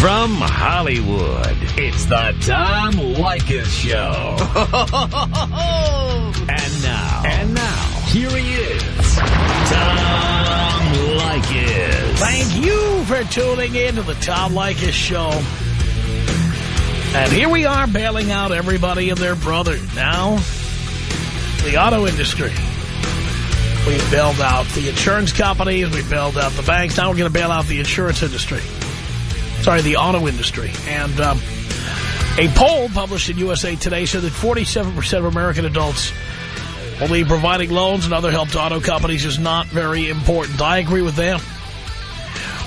From Hollywood, it's the Tom Leykis Show. and now, and now, here he is, Tom Leykis. Thank you for tuning in to the Tom Leykis Show. And here we are bailing out everybody and their brother. Now, the auto industry. We bailed out the insurance companies. We bailed out the banks. Now we're going to bail out the insurance industry. Sorry, the auto industry. And um, a poll published in USA Today said that 47% of American adults believe providing loans and other help to auto companies is not very important. I agree with them.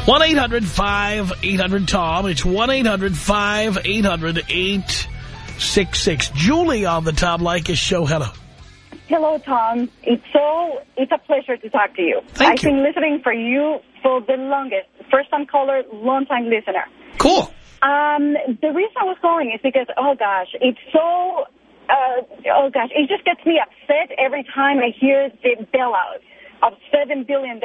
1-800-5800-TOM. It's 1-800-5800-866. Julie on the Tom Leykis show. Hello. Hello, Tom. It's so it's a pleasure to talk to you. Thank I've you. been listening for you for the longest. First time caller, long time listener. Cool. Um, the reason I was calling is because, oh gosh, it's so, uh, oh gosh, it just gets me upset every time I hear the bailout of $7 billion.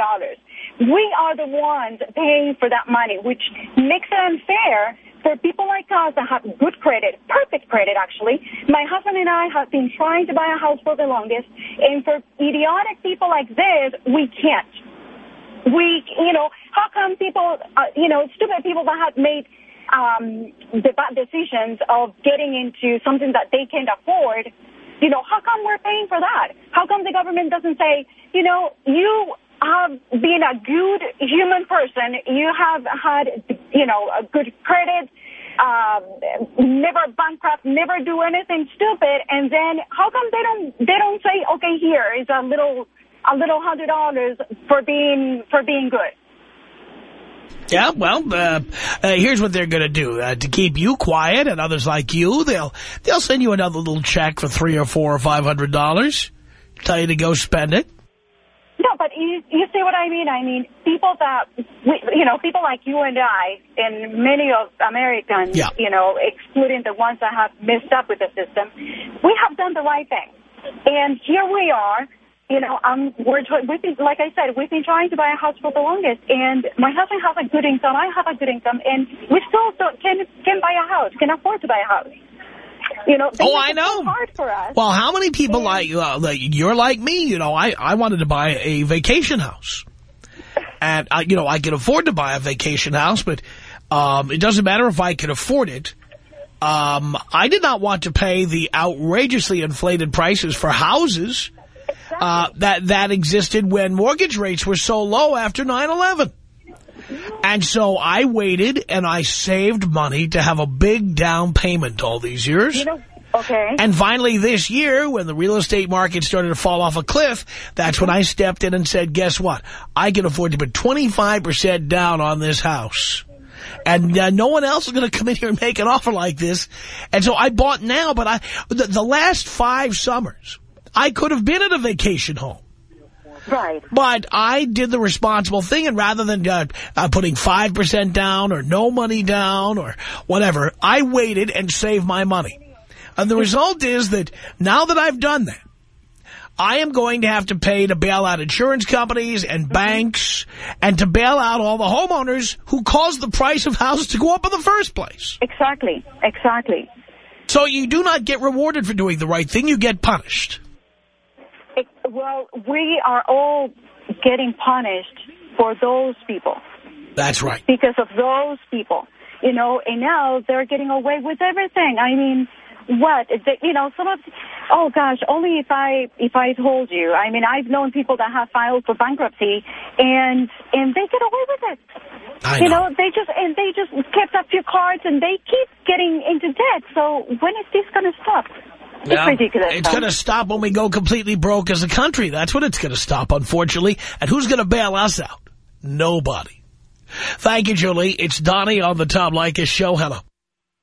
We are the ones paying for that money, which makes it unfair for people like us that have good credit, perfect credit actually. My husband and I have been trying to buy a house for the longest, and for idiotic people like this, we can't. We, you know, how come people, uh, you know, stupid people that have made um, the bad decisions of getting into something that they can't afford, you know, how come we're paying for that? How come the government doesn't say, you know, you have been a good human person, you have had, you know, a good credit, um, never bankrupt, never do anything stupid, and then how come they don't they don't say, okay, here is a little a little hundred dollars for being for being good. Yeah, well, uh, uh, here's what they're going to do. Uh, to keep you quiet and others like you, they'll they'll send you another little check for three or four or five hundred dollars. Tell you to go spend it. No, but you, you see what I mean? I mean, people that, we, you know, people like you and I and many of Americans, Yeah. you know, excluding the ones that have messed up with the system, we have done the right thing. And here we are, you know, um, we're, we've been, like I said, we've been trying to buy a house for the longest. And my husband has a good income, I have a good income, and we still don't, can, can buy a house, can afford to buy a house. You know, Oh, I know. hard for us. Well, how many people like, uh, like you're like me? You know, I I wanted to buy a vacation house, and I, you know, I can afford to buy a vacation house, but um, it doesn't matter if I can afford it. Um, I did not want to pay the outrageously inflated prices for houses uh, that that existed when mortgage rates were so low after 9/11. And so I waited and I saved money to have a big down payment all these years. you know, okay. And finally this year, when the real estate market started to fall off a cliff, that's when I stepped in and said, guess what? I can afford to put 25% down on this house. And uh, no one else is going to come in here and make an offer like this. And so I bought now, but I the, the last five summers, I could have been at a vacation home. Right. But I did the responsible thing, and rather than uh, uh, putting 5% down or no money down or whatever, I waited and saved my money. And the result is that now that I've done that, I am going to have to pay to bail out insurance companies and banks and to bail out all the homeowners who caused the price of houses to go up in the first place. Exactly. Exactly. So you do not get rewarded for doing the right thing. You get punished. Well, we are all getting punished for those people That's right. because of those people, you know. And now they're getting away with everything. I mean, what? The, you know, some of. Oh gosh, only if I if I told you. I mean, I've known people that have filed for bankruptcy, and and they get away with it. I You know. know, they just and they just kept up few cards, and they keep getting into debt. So when is this going to stop? It's Yeah. ridiculous. It's going to stop when we go completely broke as a country. That's what it's going to stop, unfortunately. And who's going to bail us out? Nobody. Thank you, Julie. It's Donnie on the Tom Leykis show. Hello.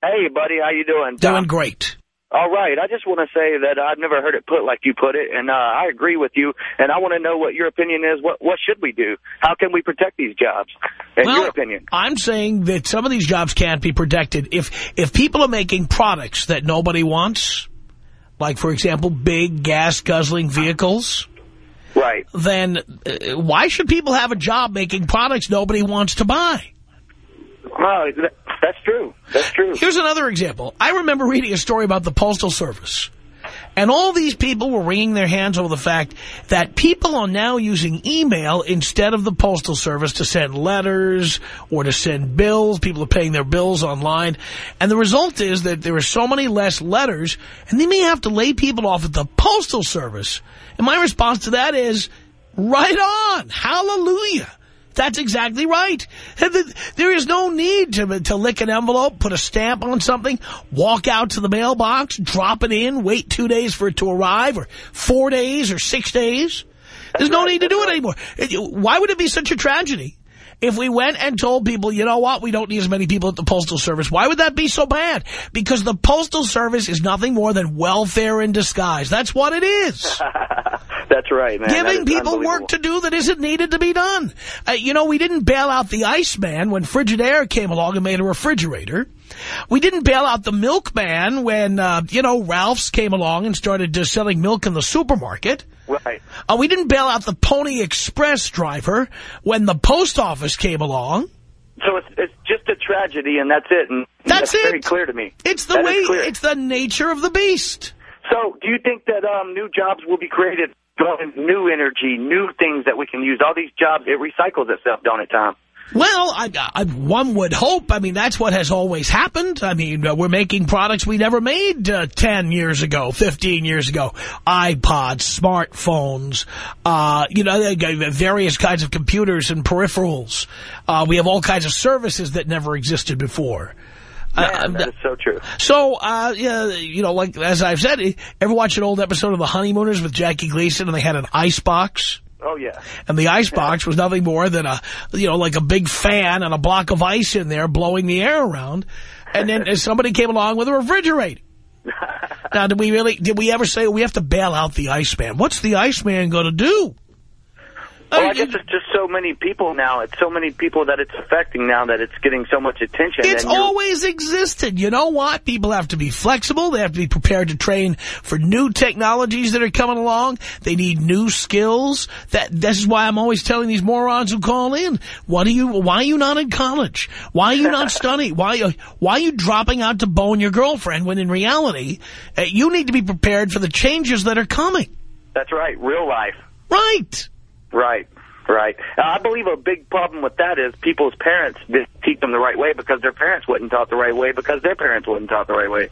Hey, buddy, how you doing? Doing great. All right. I just want to say that I've never heard it put like you put it, and uh, I agree with you. And I want to know what your opinion is. What what should we do? How can we protect these jobs? In well, your opinion. I'm saying that some of these jobs can't be protected. If if people are making products that nobody wants, like, for example, big gas-guzzling vehicles, Right. then uh, why should people have a job making products nobody wants to buy? Well, That's true. That's true. Here's another example. I remember reading a story about the Postal Service. And all these people were wringing their hands over the fact that people are now using email instead of the Postal Service to send letters or to send bills. People are paying their bills online. And the result is that there are so many less letters, and they may have to lay people off at the Postal Service. And my response to that is, right on. Hallelujah. That's exactly right. There is no need to, to lick an envelope, put a stamp on something, walk out to the mailbox, drop it in, wait two days for it to arrive, or four days, or six days. There's no need to do it anymore. Why would it be such a tragedy if we went and told people, you know what, we don't need as many people at the Postal Service? Why would that be so bad? Because the Postal Service is nothing more than welfare in disguise. That's what it is. That's right, man. Giving people work to do that isn't needed to be done. Uh, you know, we didn't bail out the Iceman when Frigidaire came along and made a refrigerator. We didn't bail out the milkman when, uh, you know, Ralph's came along and started just selling milk in the supermarket. Right. Uh, we didn't bail out the Pony Express driver when the post office came along. So it's it's just a tragedy, and that's it. And that's, that's it. very clear to me. It's the that way. It's the nature of the beast. So, do you think that um, new jobs will be created new energy, new things that we can use. All these jobs, it recycles itself, don't it, Tom? Well, I, I, one would hope. I mean, that's what has always happened. I mean, uh, we're making products we never made uh, 10 years ago, 15 years ago. iPods, smartphones, uh, you know, various kinds of computers and peripherals. Uh, we have all kinds of services that never existed before. Man, uh, that is so true. So, uh, yeah, you know, like as I've said, ever watch an old episode of The Honeymooners with Jackie Gleason and they had an ice box? Oh, yeah. And the ice box was nothing more than a, you know, like a big fan and a block of ice in there blowing the air around. And then somebody came along with a refrigerator. now, did we really, did we ever say we have to bail out the Iceman? What's the Iceman going to do? Well, I guess it's just so many people now. It's so many people that it's affecting now that it's getting so much attention. It's always existed. You know what? People have to be flexible. They have to be prepared to train for new technologies that are coming along. They need new skills. That This is why I'm always telling these morons who call in, what are you, why are you not in college? Why are you not studying? Why, why are you dropping out to bone your girlfriend when in reality, uh, you need to be prepared for the changes that are coming? That's right. Real life. Right. Right, right. Uh, I believe a big problem with that is people's parents didn't teach them the right way because their parents wasn't taught the right way because their parents wasn't taught the right way.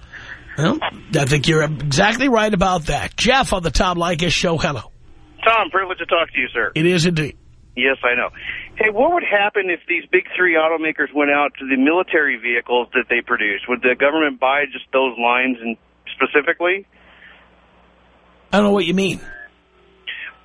Well, I think you're exactly right about that. Jeff on the Tom Leykis show, hello. Tom, privilege to talk to you, sir. It is indeed. Yes, I know. Hey, what would happen if these big three automakers went out to the military vehicles that they produce? Would the government buy just those lines and specifically? I don't know what you mean.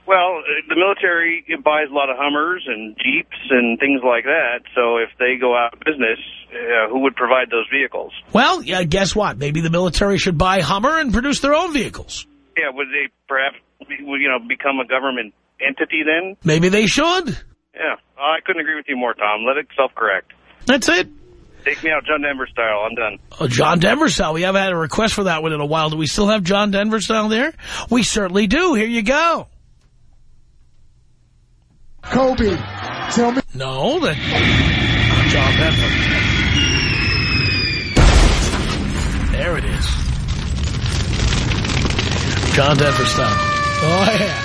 Well, uh, the military buys a lot of Hummers and Jeeps and things like that. So if they go out of business, uh, who would provide those vehicles? Well, yeah, guess what? Maybe the military should buy Hummer and produce their own vehicles. Yeah, would they perhaps, you know, become a government entity then? Maybe they should. Yeah, I couldn't agree with you more, Tom. Let it self-correct. That's it. Take me out John Denver style. I'm done. Oh, John Denver style. We haven't had a request for that one in a while. Do we still have John Denver style there? We certainly do. Here you go. Kobe. Tell me. No, that John Denver. There it is. John Denver style. Oh, yeah.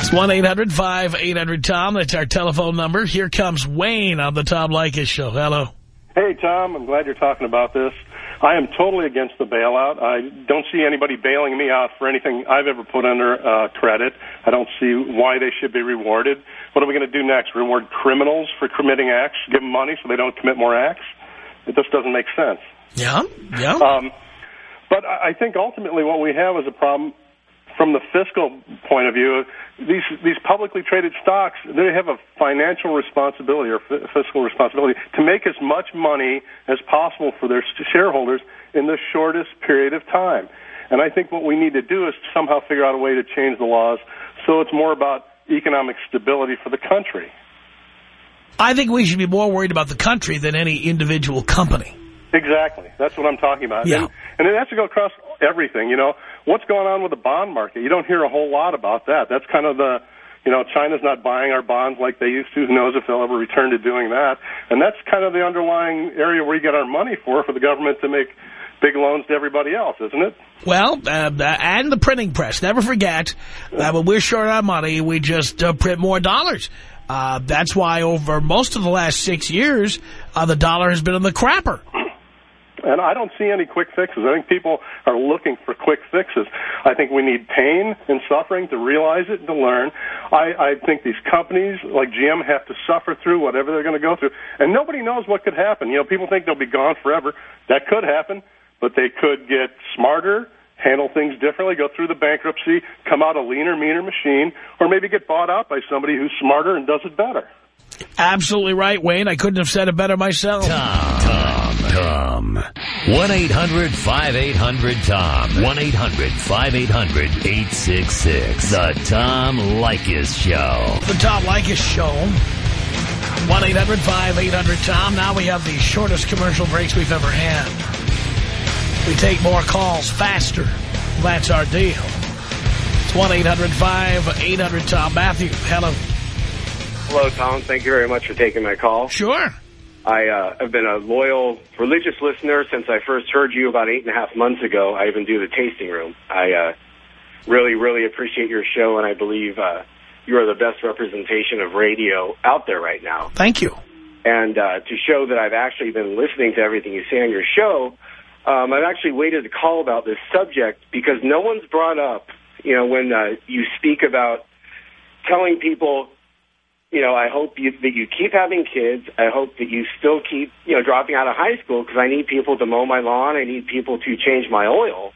It's 1-800-5800-TOM. That's our telephone number. Here comes Wayne on the Tom Leykis Show. Hello. Hey, Tom. I'm glad you're talking about this. I am totally against the bailout. I don't see anybody bailing me out for anything I've ever put under uh, credit. I don't see why they should be rewarded. What are we going to do next? Reward criminals for committing acts? Give them money so they don't commit more acts? It just doesn't make sense. Yeah, yeah. Um, but I think ultimately what we have is a problem from the fiscal point of view, these these publicly traded stocks they have a financial responsibility or fiscal responsibility to make as much money as possible for their shareholders in the shortest period of time. And I think what we need to do is somehow figure out a way to change the laws so it's more about economic stability for the country. I think we should be more worried about the country than any individual company. Exactly. That's what I'm talking about. Yeah. And, and it has to go across everything. You know, what's going on with the bond market? You don't hear a whole lot about that. That's kind of the, You know, China's not buying our bonds like they used to. Who knows if they'll ever return to doing that? And that's kind of the underlying area where you get our money for, for the government to make big loans to everybody else, isn't it? Well, uh, and the printing press. Never forget that when we're short on money, we just uh, print more dollars. Uh, that's why over most of the last six years, uh, the dollar has been in the crapper. And I don't see any quick fixes. I think people are looking for quick fixes. I think we need pain and suffering to realize it and to learn. I, I think these companies like GM have to suffer through whatever they're going to go through. And nobody knows what could happen. You know, people think they'll be gone forever. That could happen, but they could get smarter, handle things differently, go through the bankruptcy, come out a leaner, meaner machine, or maybe get bought out by somebody who's smarter and does it better. Absolutely right, Wayne. I couldn't have said it better myself. Tom. Tom. Tom. 1-800-5800-TOM. 1-800-5800-866. The Tom Leykis Show. The Tom Leykis Show. 1-800-5800-TOM. Now we have the shortest commercial breaks we've ever had. We take more calls faster. That's our deal. It's 1-800-5800-TOM. Matthew, hello. Hello, Tom. Thank you very much for taking my call. Sure. I uh, have been a loyal religious listener since I first heard you about eight and a half months ago. I even do the tasting room. I uh, really, really appreciate your show, and I believe uh, you are the best representation of radio out there right now. Thank you. And uh, to show that I've actually been listening to everything you say on your show, um, I've actually waited to call about this subject because no one's brought up, you know, when uh, you speak about telling people you know, I hope you, that you keep having kids. I hope that you still keep, you know, dropping out of high school because I need people to mow my lawn. I need people to change my oil.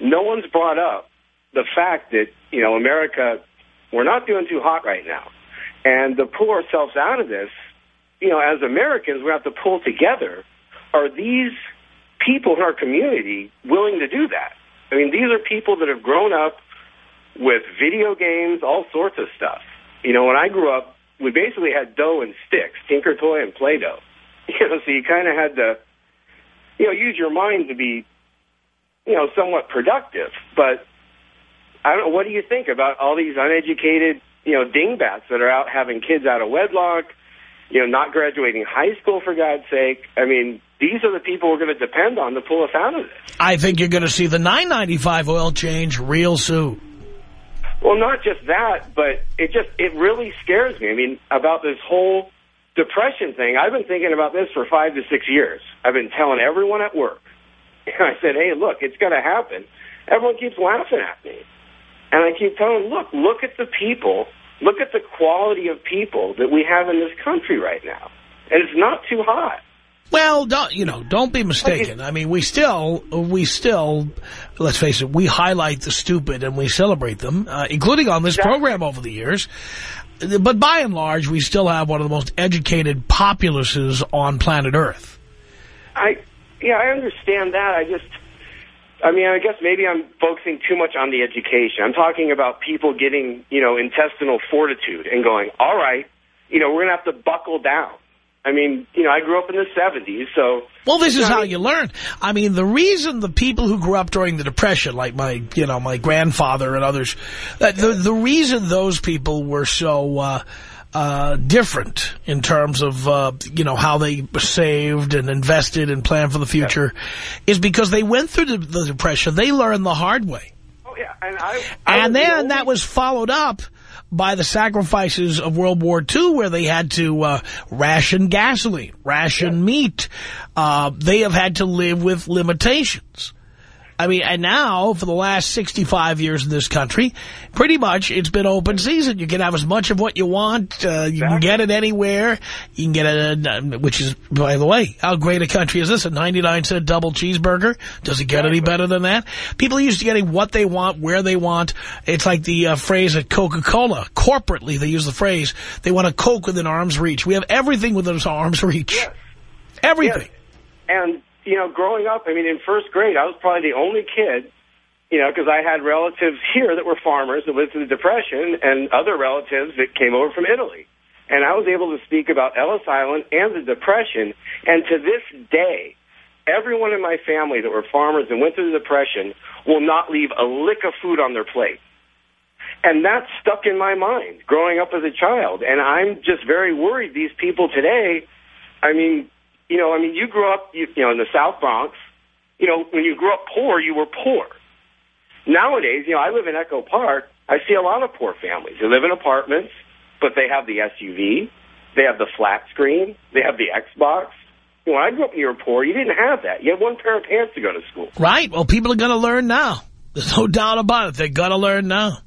No one's brought up the fact that, you know, America, we're not doing too hot right now. And to pull ourselves out of this, you know, as Americans, we have to pull together. Are these people in our community willing to do that? I mean, these are people that have grown up with video games, all sorts of stuff. You know, when I grew up, we basically had dough and sticks, Tinker Toy and Play-Doh. You know, so you kind of had to, you know, use your mind to be, you know, somewhat productive. But I don't know, what do you think about all these uneducated, you know, dingbats that are out having kids out of wedlock, you know, not graduating high school, for God's sake? I mean, these are the people we're going to depend on to pull us out of this. I think you're going to see the 995 oil change real soon. Well, not just that, but it just, it really scares me. I mean, about this whole depression thing, I've been thinking about this for five to six years. I've been telling everyone at work. And I said, hey, look, it's going to happen. Everyone keeps laughing at me. And I keep telling them, look, look at the people, look at the quality of people that we have in this country right now. And it's not too hot. Well, don't, you know, don't be mistaken. I mean, we still, we still, let's face it, we highlight the stupid and we celebrate them, uh, including on this program over the years. But by and large, we still have one of the most educated populaces on planet Earth. I, yeah, I understand that. I just, I mean, I guess maybe I'm focusing too much on the education. I'm talking about people getting, you know, intestinal fortitude and going, all right, you know, we're going to have to buckle down. I mean, you know, I grew up in the 70s, so... Well, this is how you learn. I mean, the reason the people who grew up during the Depression, like my, you know, my grandfather and others, uh, the the reason those people were so uh, uh, different in terms of, uh, you know, how they saved and invested and planned for the future is because they went through the, the Depression. They learned the hard way. Oh, yeah, and I... I And was the then only- that was followed up by the sacrifices of World War II where they had to uh, ration gasoline, ration meat. Uh, they have had to live with limitations. I mean, and now, for the last 65 years in this country, pretty much it's been open season. You can have as much of what you want. Uh, you can get it anywhere. You can get it, uh, which is, by the way, how great a country is this? A 99-cent double cheeseburger? Does it get any better than that? People are used to getting what they want, where they want. It's like the uh, phrase at Coca-Cola. Corporately, they use the phrase, they want a Coke within arm's reach. We have everything within arm's reach. Yes. Everything. And, you know, growing up, I mean, in first grade, I was probably the only kid, you know, because I had relatives here that were farmers that lived through the Depression and other relatives that came over from Italy. And I was able to speak about Ellis Island and the Depression. And to this day, everyone in my family that were farmers and went through the Depression will not leave a lick of food on their plate. And that stuck in my mind growing up as a child. And I'm just very worried these people today, I mean, you know, I mean, you grew up, you, you know, in the South Bronx. You know, when you grew up poor, you were poor. Nowadays, you know, I live in Echo Park. I see a lot of poor families. They live in apartments, but they have the SUV, they have the flat screen, they have the Xbox. You know, when I grew up and you were poor, you didn't have that. You had one pair of pants to go to school. Right. Well, people are going to learn now. There's no doubt about it. They're going to learn now.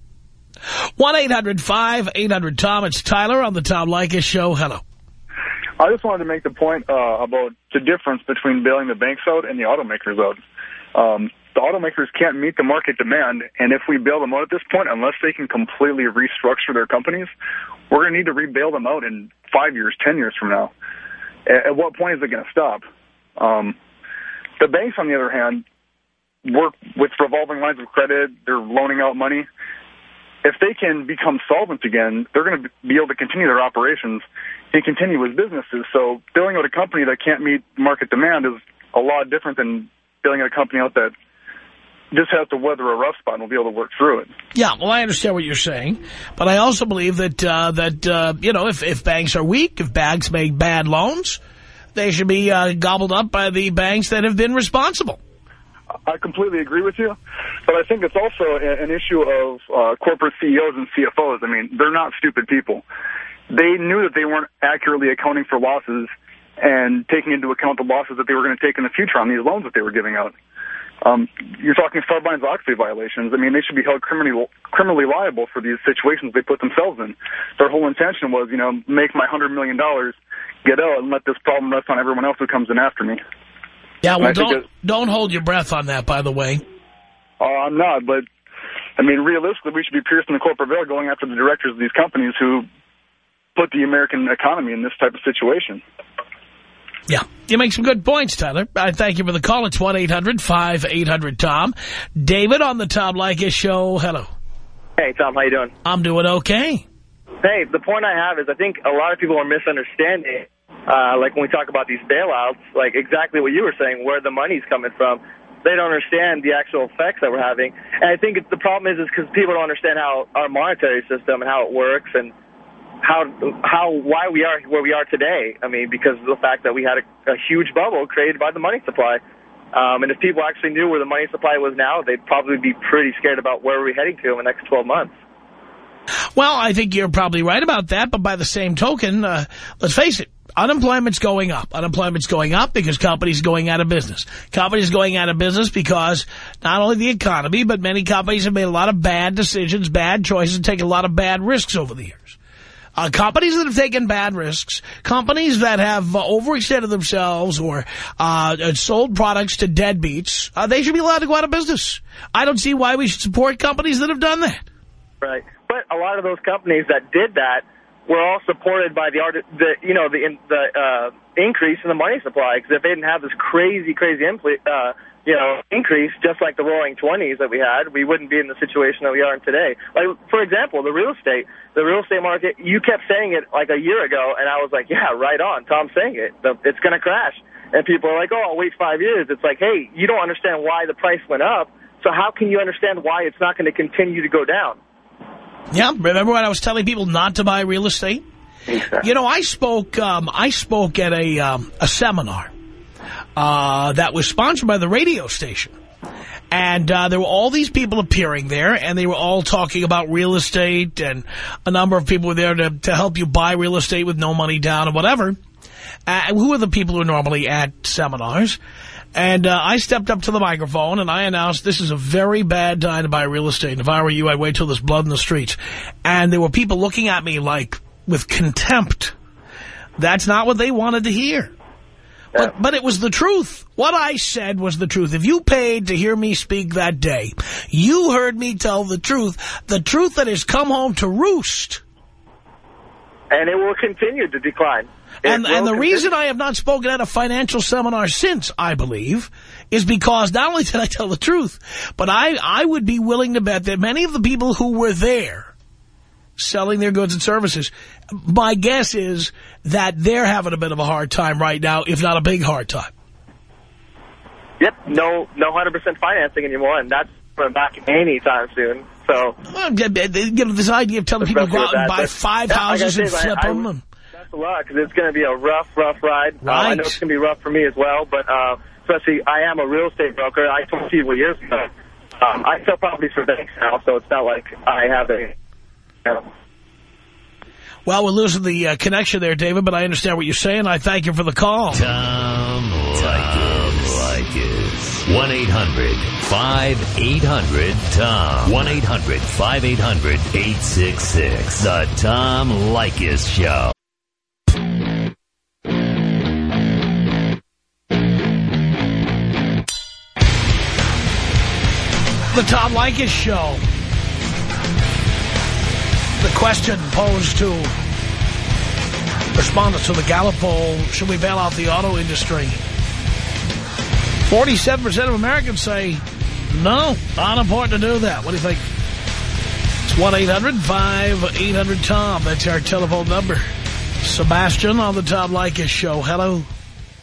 1-800-5800-TOM. It's Tyler on the Tom Leykis Show. Hello. I just wanted to make the point uh, about the difference between bailing the banks out and the automakers out. Um, the automakers can't meet the market demand, and if we bail them out at this point, unless they can completely restructure their companies, we're going to need to rebail them out in five years, ten years from now. At, at what point is it going to stop? Um, the banks, on the other hand, work with revolving lines of credit. They're loaning out money. If they can become solvent again, they're going to be able to continue their operations and continue as businesses. So bailing out a company that can't meet market demand is a lot different than bailing out a company out that just has to weather a rough spot and will be able to work through it. Yeah, well, I understand what you're saying, but I also believe that, uh, that uh, you know, if, if banks are weak, if banks make bad loans, they should be uh, gobbled up by the banks that have been responsible. I completely agree with you, but I think it's also an issue of uh, corporate CEOs and CFOs. I mean, they're not stupid people. They knew that they weren't accurately accounting for losses and taking into account the losses that they were going to take in the future on these loans that they were giving out. Um, you're talking Sarbanes-Oxley violations. I mean, they should be held criminally criminally liable for these situations they put themselves in. Their whole intention was, you know, make my $100 million, get out, and let this problem rest on everyone else who comes in after me. Yeah, well, don't, don't hold your breath on that, by the way. Oh, uh, I'm not, but, I mean, realistically, we should be piercing the corporate veil going after the directors of these companies who put the American economy in this type of situation. Yeah, you make some good points, Tyler. I thank you for the call. It's 1-800-5800-TOM. David on the Tom Leykis show. Hello. Hey, Tom. How you doing? I'm doing okay. Hey, the point I have is I think a lot of people are misunderstanding, uh, like when we talk about these bailouts, like exactly what you were saying, where the money's coming from. They don't understand the actual effects that we're having. And I think the problem is is because people don't understand how our monetary system and how it works and how how why we are where we are today. I mean, because of the fact that we had a, a huge bubble created by the money supply. Um, and if people actually knew where the money supply was now, they'd probably be pretty scared about where we're heading to in the next 12 months. Well, I think you're probably right about that, but by the same token, uh, let's face it, unemployment's going up. Unemployment's going up because companies are going out of business. Companies going out of business because not only the economy, but many companies have made a lot of bad decisions, bad choices, and taken a lot of bad risks over the years. Uh, companies that have taken bad risks, companies that have uh, overextended themselves or uh, sold products to deadbeats, uh, they should be allowed to go out of business. I don't see why we should support companies that have done that. Right. But a lot of those companies that did that were all supported by the, the you know, the, the uh, increase in the money supply. Because if they didn't have this crazy, crazy uh, you know, increase just like the roaring 20s that we had, we wouldn't be in the situation that we are in today. Like, for example, the real estate, the real estate market, you kept saying it like a year ago, and I was like, yeah, right on. Tom's saying it. It's going to crash. And people are like, oh, I'll wait five years. It's like, hey, you don't understand why the price went up, so how can you understand why it's not going to continue to go down? Yeah, remember when I was telling people not to buy real estate? Exactly. You know, I spoke, um, I spoke at a, um, a seminar uh, that was sponsored by the radio station. And uh, there were all these people appearing there, and they were all talking about real estate, and a number of people were there to, to help you buy real estate with no money down or whatever. Who are the people who are normally at seminars? And uh, I stepped up to the microphone, and I announced, this is a very bad time to buy real estate. And if I were you, I'd wait till there's blood in the streets. And there were people looking at me like, with contempt. That's not what they wanted to hear. But, but it was the truth. What I said was the truth. If you paid to hear me speak that day, you heard me tell the truth, the truth that has come home to roost. And it will continue to decline. It and, and the continue. reason I have not spoken at a financial seminar since, I believe, is because not only did I tell the truth, but I, I would be willing to bet that many of the people who were there selling their goods and services. My guess is that they're having a bit of a hard time right now, if not a big hard time. Yep, no no 100% financing anymore, and that's coming back anytime soon. So, Well, you know, this idea of telling people to go out and buy five Yeah, houses and I- flip I- them. and- Best of luck, because it's going to be a rough, rough ride. Uh, I know it's going to be rough for me as well, but uh, especially I am a real estate broker. I told you years ago. Um, I sell properties for banks now, so it's not like I have a... You know, Well, we're losing the uh, connection there, David, but I understand what you're saying. I thank you for the call. Tom Leykis. 1-800-5800-TOM. 1-800-5800-866. The Tom Leykis Show. The Tom Leykis Show. The question posed to respondents to the Gallup poll, should we bail out the auto industry? 47% of Americans say, no, not important to do that. What do you think? It's 1-800-5800-TOM. That's our telephone number. Sebastian on the Tom Leykis Show. Hello.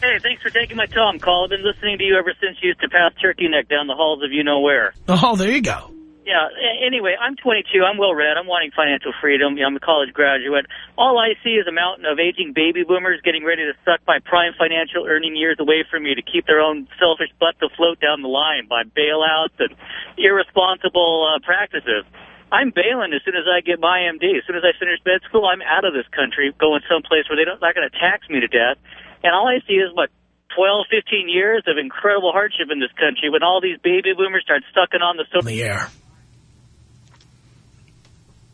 Hey, thanks for taking my Tom call. I've been listening to you ever since you used to pass Turkey Neck down the halls of you-know-where. Oh, there you go. Yeah, anyway, I'm 22. I'm well-read. I'm wanting financial freedom. I'm a college graduate. All I see is a mountain of aging baby boomers getting ready to suck my prime financial earning years away from me to keep their own selfish butt to float down the line by bailouts and irresponsible uh, practices. I'm bailing as soon as I get my MD. As soon as I finish med school, I'm out of this country, going someplace where they're not going to tax me to death. And all I see is, what, 12, 15 years of incredible hardship in this country when all these baby boomers start sucking on the... So the air.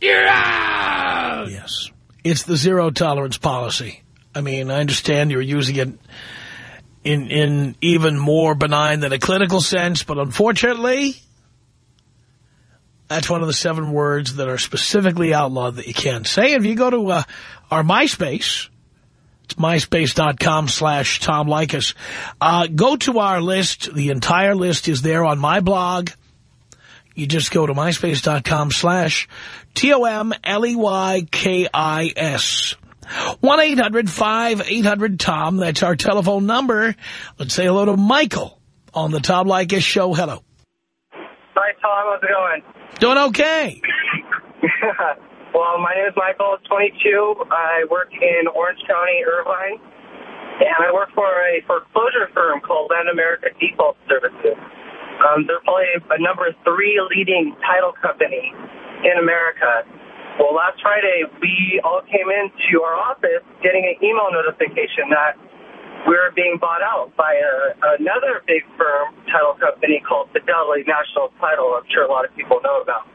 You're out! Yes. It's the zero tolerance policy. I mean, I understand you're using it in in even more benign than a clinical sense, but unfortunately, that's one of the seven words that are specifically outlawed that you can't say. If you go to uh, our MySpace, it's myspace.com slash Tom Leykis. Uh, go to our list. The entire list is there on my blog. You just go to myspace.com slash T-O-M-L-E-Y-K-I-S. 1-800-5800-TOM. That's our telephone number. Let's say hello to Michael on the Tom Leykis show. Hello. Hi, Tom. How's it going? Doing okay. well, my name is Michael. 22. I work in Orange County, Irvine, and I work for a foreclosure firm called LandAmerica Default Services. Um, they're probably a number three leading title company in America. Well, last Friday, we all came into our office getting an email notification that we were being bought out by a, another big firm title company called Fidelity National Title. I'm sure a lot of people know about.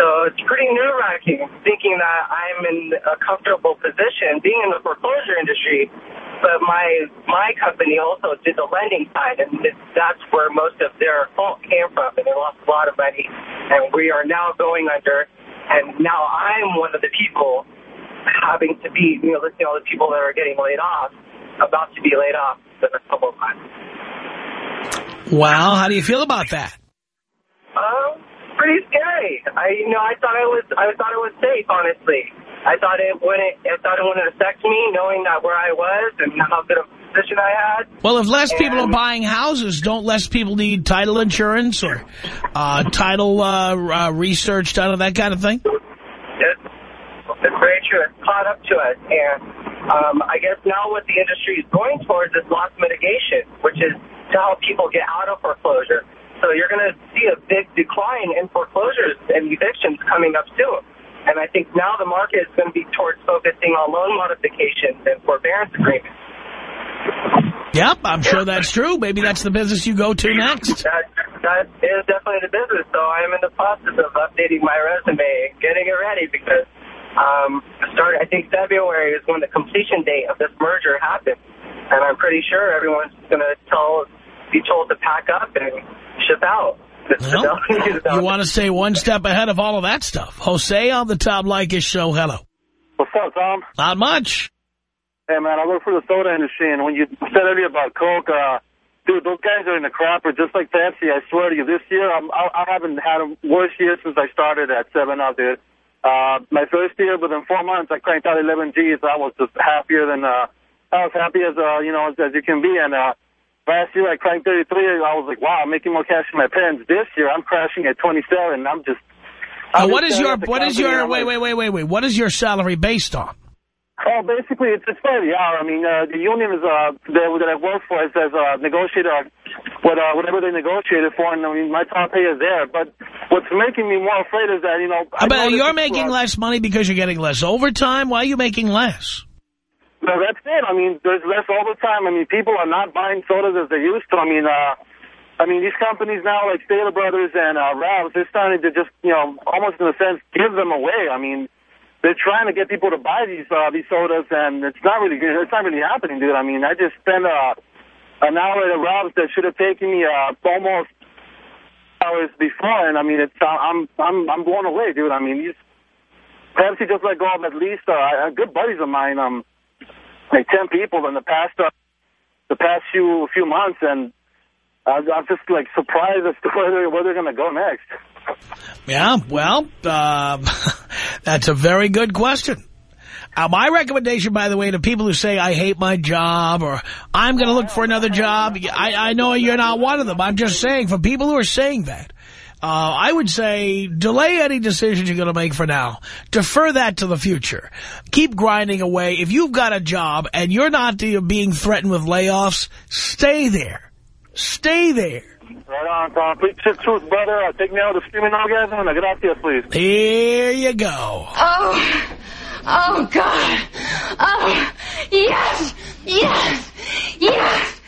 So it's pretty nerve-wracking thinking that I'm in a comfortable position being in the foreclosure industry, but my my company also did the lending side, and that's where most of their fault came from, and they lost a lot of money, and we are now going under, and now I'm one of the people having to be, you know, listening to all the people that are getting laid off, about to be laid off in a couple of months. Wow. How do you feel about that? Um, pretty scary. I, you know, I thought I was, I thought it was safe, honestly. I thought it wouldn't, I thought it wouldn't affect me, knowing that where I was and how good a position I had. Well, if less people are buying houses, don't less people need title insurance or uh, title uh, uh, research done or that kind of thing? It's, it's very true. It's caught up to us. And um, I guess now what the industry is going towards is loss mitigation, which is to help people get out of foreclosure. So you're going to see a big decline in foreclosures and evictions coming up soon. And I think now the market is going to be towards focusing on loan modifications and forbearance agreements. Yep, I'm sure that's true. Maybe that's the business you go to next. That, that is definitely the business. So I am in the process of updating my resume and getting it ready because um, start. I think February is when the completion date of this merger happens, and I'm pretty sure everyone's going to tell, be told to pack up and ship out. Well, you want to stay one step ahead of all of that stuff. Jose on the Tom Leykis show. Hello. What's up, Tom? Not much. Hey, man, I work for the soda industry, and when you said earlier about Coke, uh, dude, those guys are in the crapper just like Pepsi. I swear to you, this year, I'm, I, I haven't had a worse year since I started at 7-Up, dude. Uh, my first year, within four months, I cranked out 11 Gs. I was just happier than, uh, I was happy as, uh, you know, as, as you can be, and, uh, Last year I cranked 33. I was like, wow, I'm making more cash than my parents. This year I'm crashing at 27. I'm just, I'm what just is your, what is your, wait, wait, wait, wait, wait, what is your salary based on? Oh, basically, it's it's by the hour. I mean, uh, the union is uh that, that I work for. It says uh, negotiate uh, what uh, whatever they negotiated for, and I mean my top pay is there. But what's making me more afraid is that you know. But you're making less money because you're getting less overtime. Why are you making less? No, that's it. I mean, there's less overtime. I mean, people are not buying sodas as they used to. I mean, uh, I mean, these companies now, like Stater Brothers and uh, Ralph's, they're starting to just, you know, almost in a sense, give them away. I mean, they're trying to get people to buy these uh, these sodas, and it's not really. It's not really happening, dude. I mean, I just spent uh, an hour at Ralph's that should have taken me uh, almost hours before, and I mean, it's uh, I'm I'm I'm blown away, dude. I mean, these Pepsi just let go of at least uh, good buddies of mine, um, like ten people in the past uh, the past few few months, and I, I'm just like surprised as to where they're, where they're going to go next. Yeah, well, um, that's a very good question. Uh, my recommendation, by the way, to people who say, I hate my job or I'm going to look for another job, I, I know you're not one of them. I'm just saying, for people who are saying that, uh, I would say delay any decisions you're going to make for now. Defer that to the future. Keep grinding away. If you've got a job and you're not being threatened with layoffs, stay there. Stay there. Right on, Tom. Please, truth, truth, brother. I take now out of the screaming orgasm and gracias, please. Here you go. Oh, oh God. Oh, yes, yes, yes.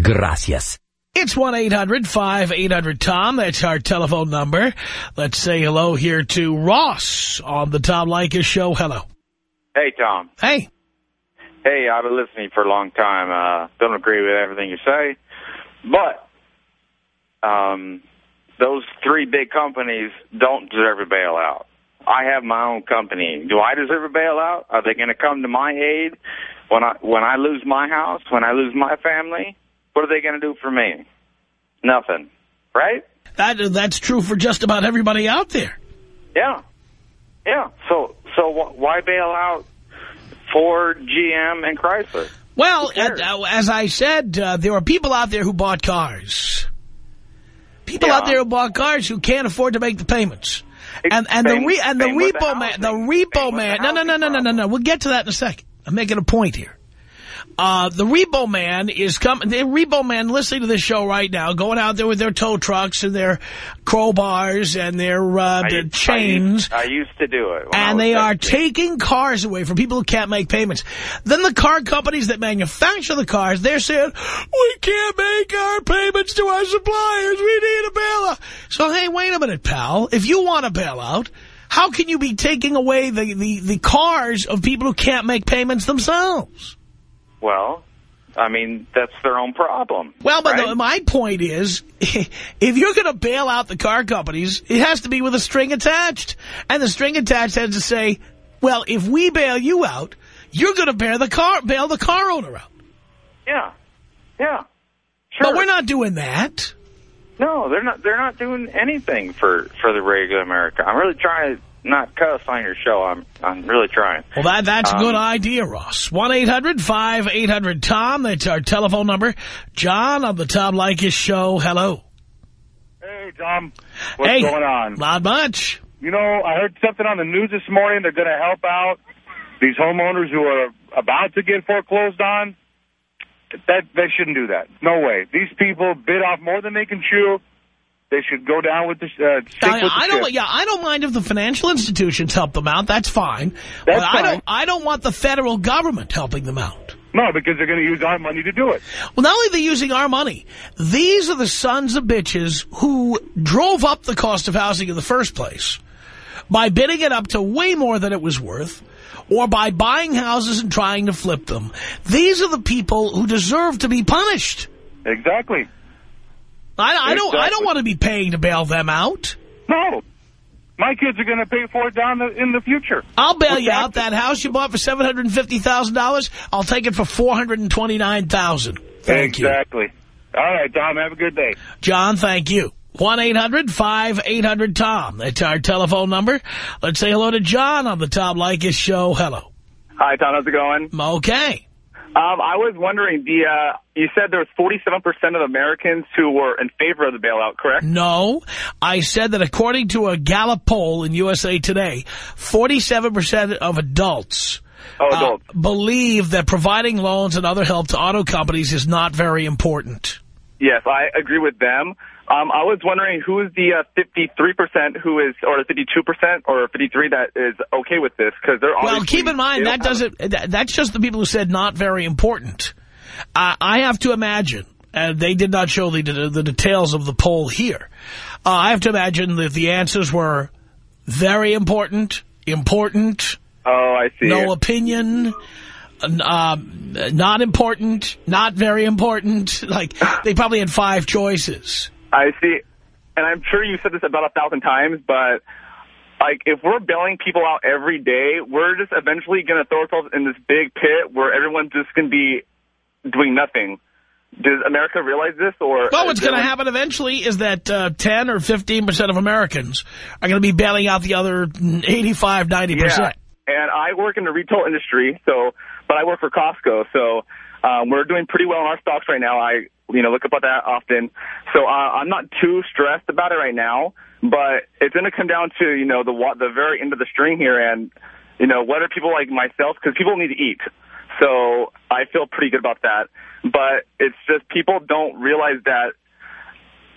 Gracias. It's 1-800-5800-TOM. That's our telephone number. Let's say hello here to Ross on the Tom Leykis Show. Hello. Hey, Tom. Hey. Hey, I've been listening for a long time. Uh, don't agree with everything you say, but um, those three big companies don't deserve a bailout. I have my own company. Do I deserve a bailout? Are they going to come to my aid when I when I lose my house? When I lose my family? What are they going to do for me? Nothing, right? That That's true for just about everybody out there. Yeah, yeah. So so why bail out Ford, GM, and Chrysler? Well, uh, as I said, uh, there are people out there who bought cars. People out there who bought cars who can't afford to make the payments. And and the re, and the same with the repo man, the repo man. No, no, no, no, no, no, no. We'll get to that in a second. I'm making a point here. Uh, the repo man is coming. The repo man listening to this show right now, going out there with their tow trucks and their crowbars and their uh, their used- chains. I used, I used to do it. and they are 17. taking cars away from people who can't make payments. Then the car companies that manufacture the cars, they're saying, we can't make our payments to our suppliers. We need a bailout. So, hey, wait a minute, pal. If you want a bailout, how can you be taking away the, the, the cars of people who can't make payments themselves? Well, I mean, that's their own problem. Well, but right? the, my point is, if you're going to bail out the car companies, it has to be with a string attached. And the string attached has to say, well, if we bail you out, you're going to bear the car, bail the car owner out. Yeah, yeah. sure. But we're not doing that. No, they're not. They're not doing anything for for the regular America. I'm really trying to not cuss on your show. I'm I'm really trying. Well, that that's a Um, good idea, Ross. 1-800-5800-TOM. That's our telephone number. John on the Tom Leykis show. Hello. Hey, Tom. What's hey, going on? Not much. You know, I heard something on the news this morning. They're going to help out these homeowners who are about to get foreclosed on. That They shouldn't do that. No way. These people bit off more than they can chew. They should go down with the, uh, I, with the I don't. Yeah, I don't mind if the financial institutions help them out. That's fine. That's but I fine. don't. I don't want the federal government helping them out. No, because they're going to use our money to do it. Well, not only are they using our money, these are the sons of bitches who drove up the cost of housing in the first place by bidding it up to way more than it was worth or by buying houses and trying to flip them. These are the people who deserve to be punished. Exactly. I, I don't. I don't want to be paying to bail them out. No. My kids are going to pay for it down the, in the future. I'll bail With you out. That house you bought for seven hundred and fifty thousand dollars, I'll take it for four hundred and twenty nine thousand. Thank you. Exactly. All right, Tom. Have a good day. John, thank you. 1-800-5800-TOM. That's our telephone number. Let's say hello to John on the Tom Leykis show. Hello. Hi, Tom. How's it going? Okay. Um, I was wondering, the uh, you said there was 47% of Americans who were in favor of the bailout, correct? No. I said that according to a Gallup poll in USA Today, 47% of adults, Oh, uh, adults. believe that providing loans and other help to auto companies is not very important. Yes, I agree with them. Um, I was wondering who is the uh, 53% who is, or 52% or 53 that is okay with this, because they're Well, keep in mind, that doesn't, that- that's just the people who said not very important. Uh, I have to imagine, and they did not show the, the details of the poll here. Uh, I have to imagine that the answers were very important, important, Oh, I see. no opinion, um, not important, not very important. Like, they probably had five choices. I see. And I'm sure you said this about a thousand times, but like if we're bailing people out every day, we're just eventually going to throw ourselves in this big pit where everyone's just going to be doing nothing. Does America realize this? Or Well, what's going to happen eventually is that uh, 10 or 15% of Americans are going to be bailing out the other 85, 90%. Yeah. And I work in the retail industry, so but I work for Costco, so um, we're doing pretty well in our stocks right now. I you know look up at that often, so uh, I'm not too stressed about it right now. But it's going to come down to you know the the very end of the string here, and you know are people like myself because people need to eat. So I feel pretty good about that. But it's just people don't realize that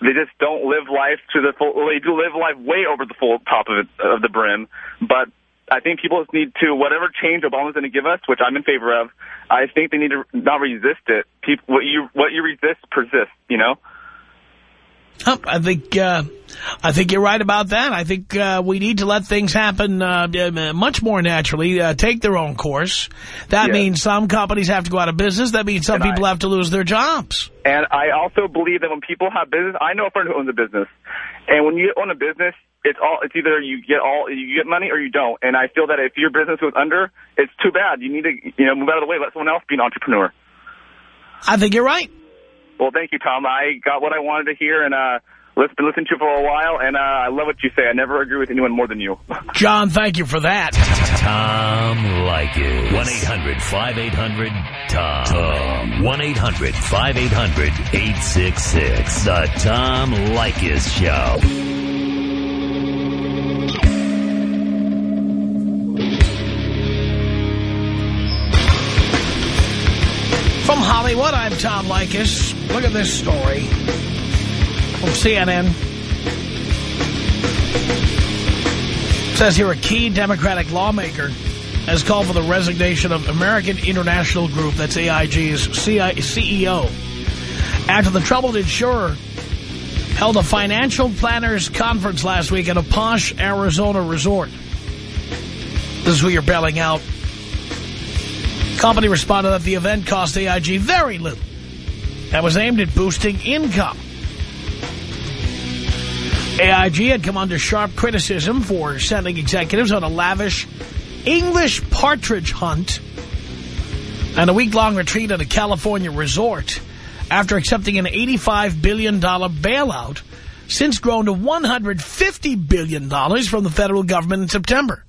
they just don't live life to the full. They do live life way over the full top of it, of the brim. But I think people just need to whatever change Obama's going to give us, which I'm in favor of. I think they need to not resist it. People, what you what you resist persists. You know. Oh, I think uh, I think you're right about that. I think uh, we need to let things happen uh, much more naturally, uh, take their own course. That Yeah. means some companies have to go out of business. That means some And people I- have to lose their jobs. And I also believe that when people have business, I know a friend who owns a business, and when you own a business, it's all it's either you get all you get money or you don't. And I feel that if your business goes under, it's too bad. You need to you know move out of the way, let someone else be an entrepreneur. I think you're right. Well, thank you, Tom. I got what I wanted to hear, and uh, let's been listening to you for a while, and uh, I love what you say. I never agree with anyone more than you. John, thank you for that. Tom Leykis. 1-800-5800-TOM. 1-800-5800-866. The Tom Leykis Show. Hollywood, I'm Tom Leykis. Look at this story from CNN. Says here a key Democratic lawmaker has called for the resignation of American International Group, that's AIG's CEO, after the troubled insurer held a financial planners conference last week at a posh Arizona resort. This is who you're bailing out. Company responded that the event cost AIG very little and was aimed at boosting income. AIG had come under sharp criticism for sending executives on a lavish English partridge hunt and a week-long retreat at a California resort after accepting an $85 billion bailout, since grown to $150 billion from the federal government in September.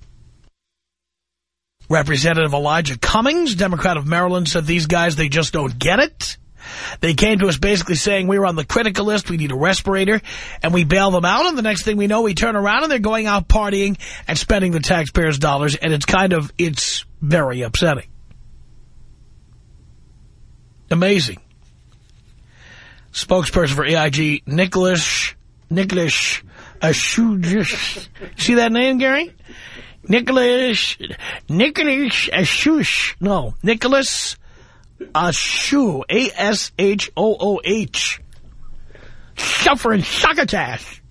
Representative Elijah Cummings, Democrat of Maryland, said these guys, they just don't get it. They came to us basically saying we were on the critical list, we need a respirator, and we bail them out, and the next thing we know, we turn around and they're going out partying and spending the taxpayers' dollars, and it's kind of, it's very upsetting. Amazing. Spokesperson for AIG, Nicholas, Nicholas Ashuj. See that name, Gary? Nicholas, Nicholas Ashush. No, Nicholas Ashooh. A-S-H-O-O-H. Suffering succotash.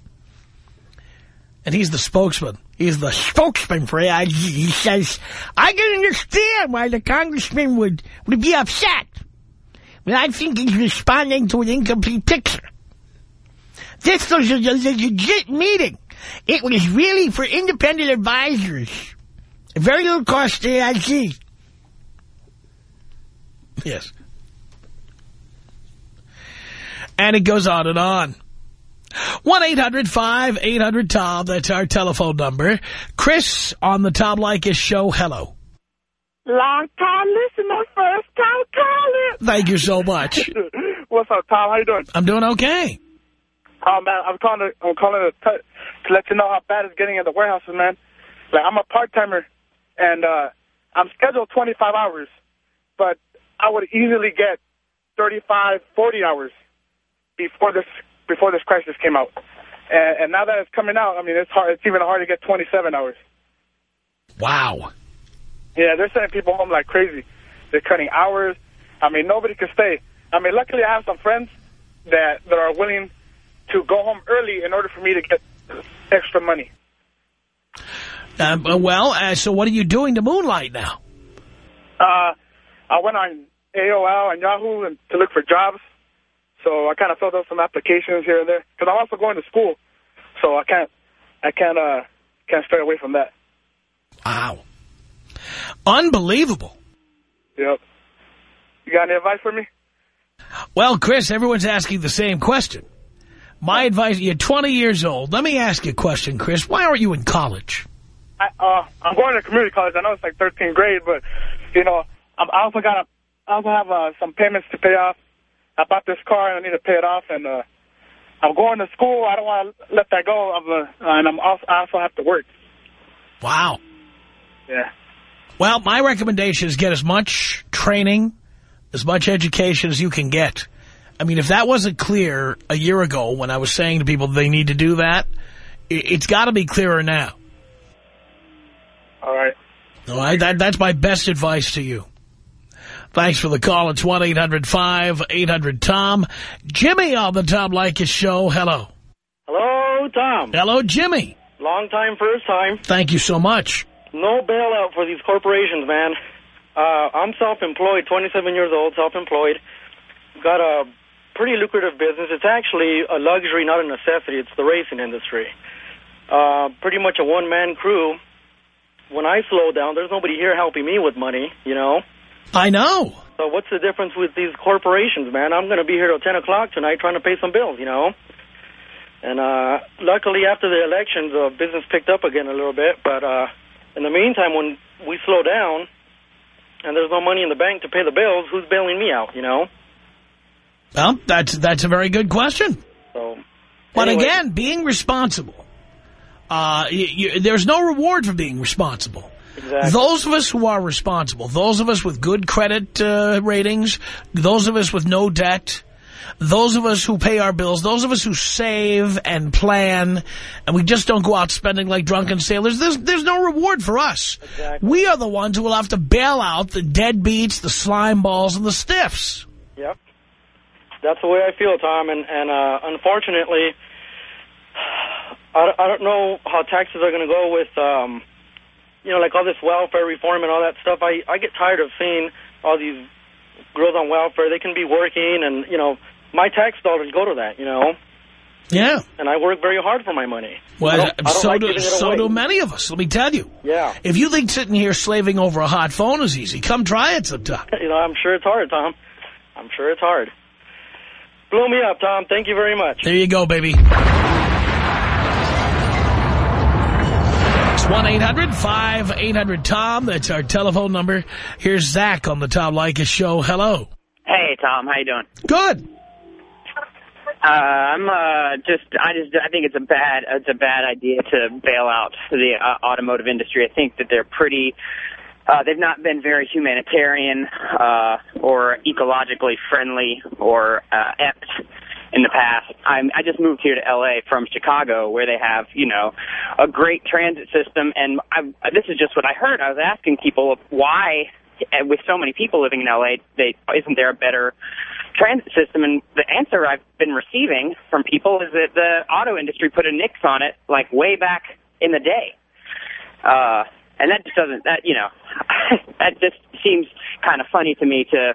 And he's the spokesman. He's the spokesman for AIG. He says, I can understand why the congressman would, would be upset. But I think he's responding to an incomplete picture. This was a, a legit meeting. It was really for independent advisors. Very little cost to AIG. Yes. And it goes on and on. 1-800-5800-TOM. That's our telephone number. Chris on the Tom Leykis show. Hello. Long time listener, first time caller. Thank you so much. What's up, Tom? How you doing? I'm doing okay. Oh man, I'm calling. To, I'm calling to, to let you know how bad it's getting in the warehouses, man. Like I'm a part timer, and uh, I'm scheduled 25 hours, but I would easily get 35, 40 hours before this before this crisis came out. And, and now that it's coming out, I mean, it's hard. It's even hard to get 27 hours. Wow. Yeah, they're sending people home like crazy. They're cutting hours. I mean, nobody can stay. I mean, luckily I have some friends that that are willing to go home early in order for me to get extra money. Uh, well, uh, so what are you doing to moonlight now? Uh, I went on AOL and Yahoo and to look for jobs. So I kind of filled out some applications here and there because I'm also going to school, so I can't I can't uh can't stray away from that. Wow, unbelievable. Yep. You got any advice for me? Well, Chris, everyone's asking the same question. My advice, you're 20 years old. Let me ask you a question, Chris. Why aren't you in college? I, uh, I'm going to community college. I know it's like 13th grade, but, you know, I'm, I also got I also have uh, some payments to pay off. I bought this car and I need to pay it off, and uh, I'm going to school. I don't want to let that go, of, uh, and I'm also, I also have to work. Wow. Yeah. Well, my recommendation is get as much training, as much education as you can get. I mean, if that wasn't clear a year ago when I was saying to people they need to do that, it's got to be clearer now. All right. All right, that, that's my best advice to you. Thanks for the call. It's 1-800-5800-TOM. Jimmy on the Tom Leykis show. Hello. Hello, Tom. Hello, Jimmy. Long time, first time. Thank you so much. No bailout for these corporations, man. Uh, I'm self-employed, 27 years old, self-employed. Got a pretty lucrative business. It's actually a luxury, not a necessity. It's the racing industry. Uh, pretty much a one-man crew. When I slow down, there's nobody here helping me with money, you know. I know. So what's the difference with these corporations, man? I'm going to be here till 10 o'clock tonight trying to pay some bills, you know. And uh, luckily, after the elections, uh, business picked up again a little bit. But uh, in the meantime, when we slow down and there's no money in the bank to pay the bills, who's bailing me out, you know? Well, that's that's a very good question. So, But anyway. again, being responsible. Uh, you, there's no reward for being responsible. Exactly. Those of us who are responsible, those of us with good credit uh, ratings, those of us with no debt, those of us who pay our bills, those of us who save and plan, and we just don't go out spending like drunken sailors, there's, there's no reward for us. We are the ones who will have to bail out the deadbeats, the slime balls, and the stiffs. Yep. That's the way I feel, Tom. And, and uh, unfortunately, I, don't- I don't know how taxes are going to go with, um, you know, like all this welfare reform and all that stuff. I, I get tired of seeing all these girls on welfare. They can be working, and, you know, my tax dollars go to that, you know. Yeah. And I work very hard for my money. Well, don't- I don't so, like do, so do many of us, let me tell you. Yeah. If you think sitting here slaving over a hot phone is easy, come try it sometime. You know, I'm sure it's hard, Tom. I'm sure it's hard. Blow me up, Tom. Thank you very much. There you go, baby. It's 1-800-5800-TOM. That's our telephone number. Here's Zach on the Tom Leykis show. Hello. Hey, Tom. How you doing? Good. Uh, I'm uh, just, I just, I think it's a bad, it's a bad idea to bail out the uh, automotive industry. I think that they're pretty, uh, they've not been very humanitarian uh, or ecologically friendly or uh, apt in the past. I'm, I just moved here to L.A. from Chicago, where they have, you know, a great transit system. And I, this is just what I heard. I was asking people why, uh, with so many people living in L.A., they, isn't there a better transit system? And the answer I've been receiving from people is that the auto industry put a nix on it, like way back in the day. Uh, and that just doesn't, that, you know, that just seems kind of funny to me to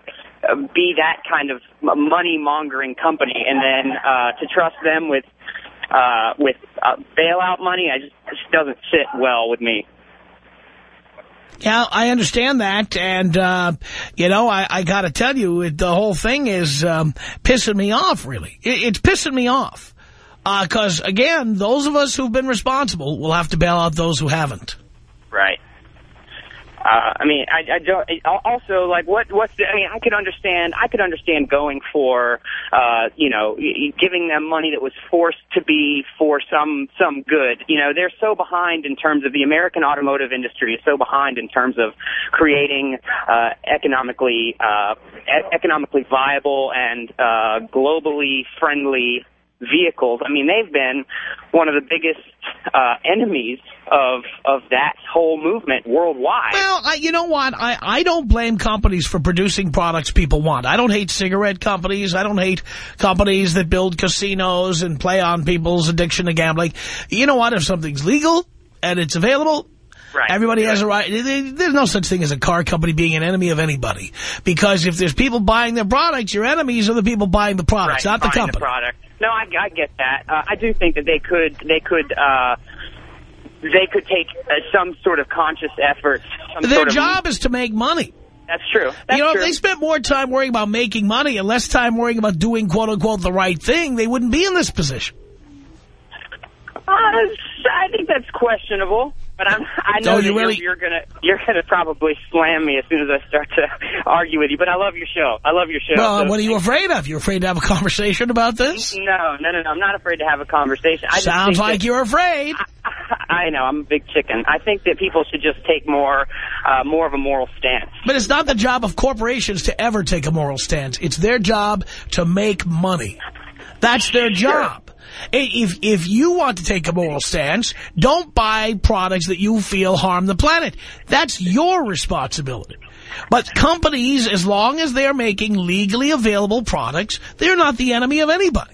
uh, be that kind of money mongering company and then uh, to trust them with uh, with uh, bailout money. I just, just doesn't sit well with me. Yeah, I understand that. And, uh, you know, I, I got to tell you, it, the whole thing is um, pissing me off, really. It, it's pissing me off. Because, again, those of us who've been responsible will have to bail out those who haven't. Uh, I mean, I, I don't. Also, like, what? What's the? I mean, I could understand. I could understand going for, uh, you know, giving them money that was forced to be for some some good. You know, they're so behind in terms of the American automotive industry is so behind in terms of creating uh, economically uh, e economically viable and uh, globally friendly vehicles. I mean, they've been one of the biggest uh, enemies of of that whole movement worldwide. Well, I, you know what? I, I don't blame companies for producing products people want. I don't hate cigarette companies. I don't hate companies that build casinos and play on people's addiction to gambling. You know what? If something's legal and it's available, Right. Everybody has a right. There's no such thing as a car company being an enemy of anybody. Because if there's people buying their products, your enemies are the people buying the products, right, not the company. The product. No, I, I get that. Uh, I do think that they could, they could, uh, they could take uh, some sort of conscious effort. Some Their sort of, job is to make money. That's true. That's you know, true. if they spent more time worrying about making money and less time worrying about doing, quote-unquote, the right thing, they wouldn't be in this position. Uh, I think that's questionable. But I'm, I know you you're, you're gonna you're gonna probably slam me as soon as I start to argue with you. But I love your show. I love your show. Well, So- what are you afraid of? You're afraid to have a conversation about this? No, no, no, no. I'm not afraid to have a conversation. I Sounds like you're afraid. I know. I'm a big chicken. I think that people should just take more, uh, more of a moral stance. But it's not the job of corporations to ever take a moral stance. It's their job to make money. That's their job. If if you want to take a moral stance, don't buy products that you feel harm the planet. That's your responsibility. But companies, as long as they're making legally available products, they're not the enemy of anybody.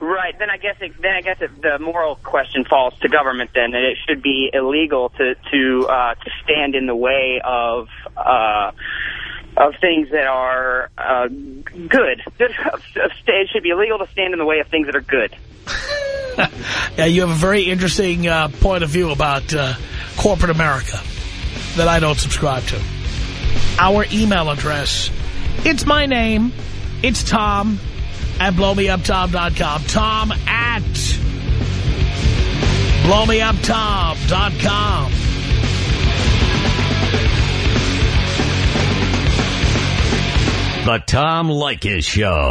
Right. Then I guess it, then I guess it, the moral question falls to government. Then that it should be illegal to to uh, to stand in the way of. Uh, of things that are uh, good. It should be illegal to stand in the way of things that are good. Yeah, you have a very interesting uh, point of view about uh, corporate America that I don't subscribe to. Our email address, it's my name, it's Tom at blowmeuptom.com. Tom at blowmeuptom.com. The Tom Leykis Show.